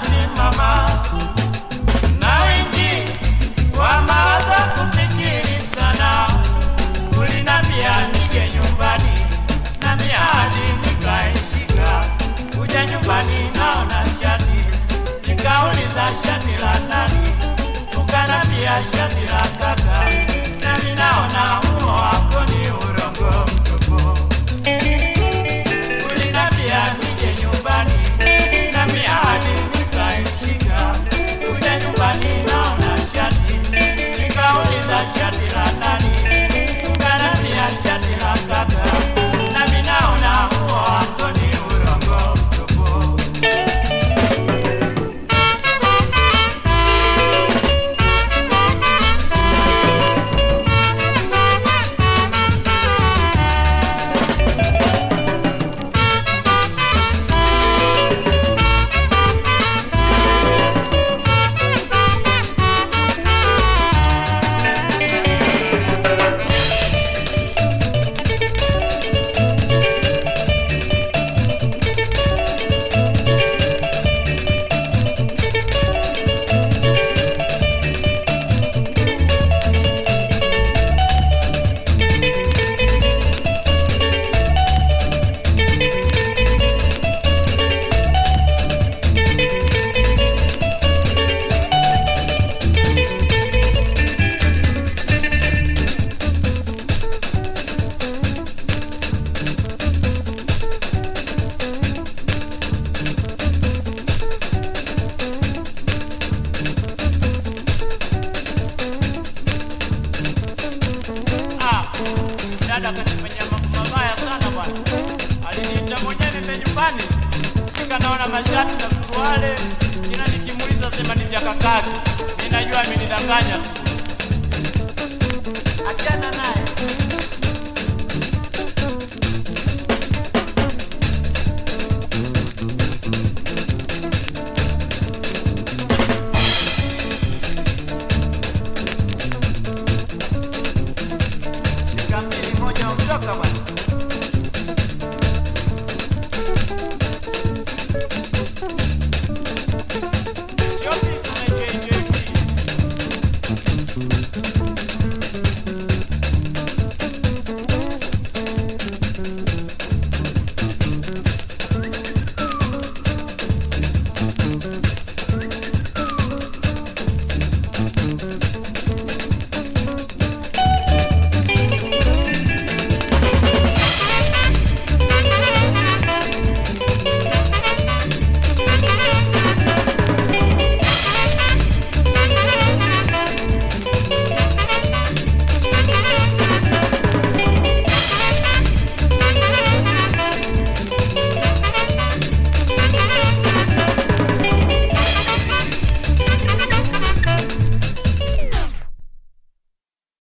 dancing mama. dada kanifanyia mambo mabaya sana bwana. Aliniita mwenyewe nipe nyumbani, fika naona mashati na suruali, kila nikimuuliza sema ni vya kakake, ninajua amenidanganya tu. Achana naye.